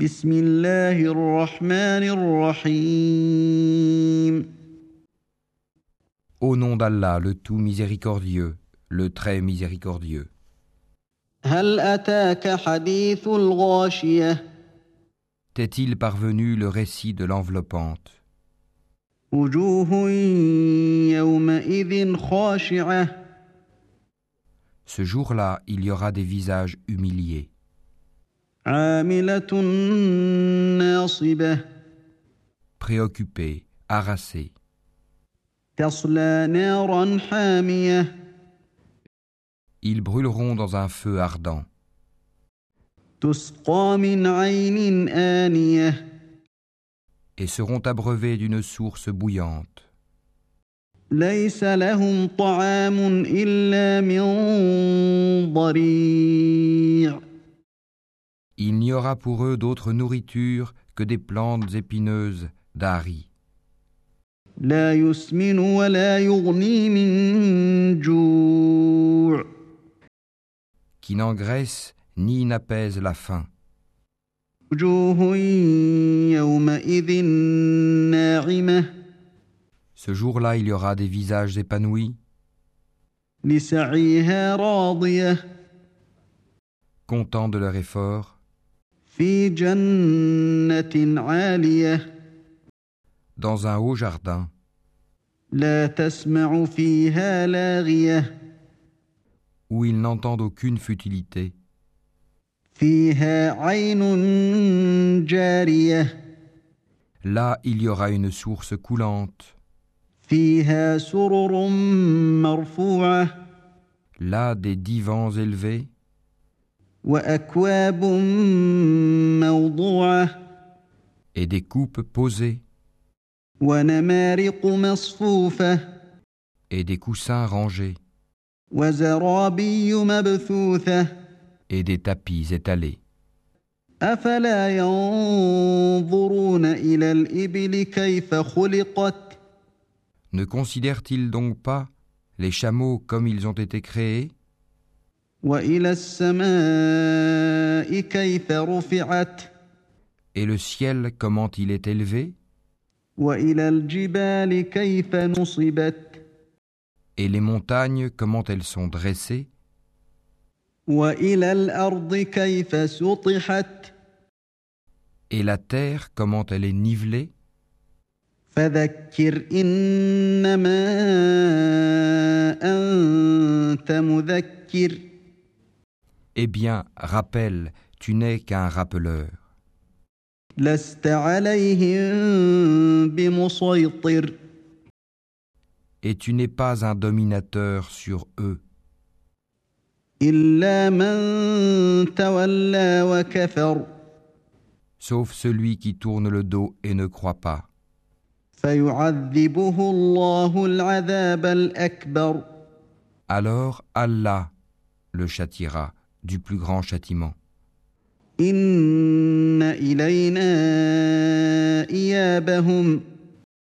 بسم الله الرحمن الرحيم Au nom d'Allah, le tout miséricordieux, le très miséricordieux. هل أتاك حديث الغاشية T'est-il parvenu le récit de l'enveloppante وجوه يومئذ خاشعة Ce jour-là, il y aura des visages humiliés, عاملة ناصبة préoccupés, harassés. تصلى نارا حامية Ils brûleront dans un feu ardent. تسقى من عين آنية et seront abreuvés d'une source bouillante. ليس لهم طعام إلا من ضريع Il n'y aura pour eux d'autre nourriture que des plantes épineuses d'Ari. Qui n'engraisse ni n'apaise la faim. Ce jour-là, il y aura des visages épanouis. contents de leur effort, dans un haut jardin. Où ils n'entendent aucune futilité. Là, il y aura une source coulante. Là, des divans élevés et des coupes posées. et des coussins rangés. et des tapis étalés. ne considèrent-ils donc pas les chameaux comme ils ont été créés? et le ciel comment il est élevé, وإلى الجبال كيف نصبت et les montagnes comment elles sont dressées, وإلى الأرض كيف سطحت et la terre comment elle est nivelée, فذكر إنما أنت مذكر Eh bien, rappelle, tu n'es qu'un rappeleur. Et tu n'es pas un dominateur sur eux. Sauf celui qui tourne le dos et ne croit pas. Alors Allah le châtiera du plus grand châtiment.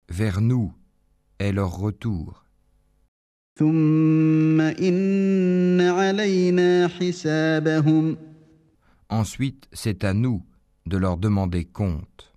Vers nous est leur retour. Ensuite, c'est à nous de leur demander compte.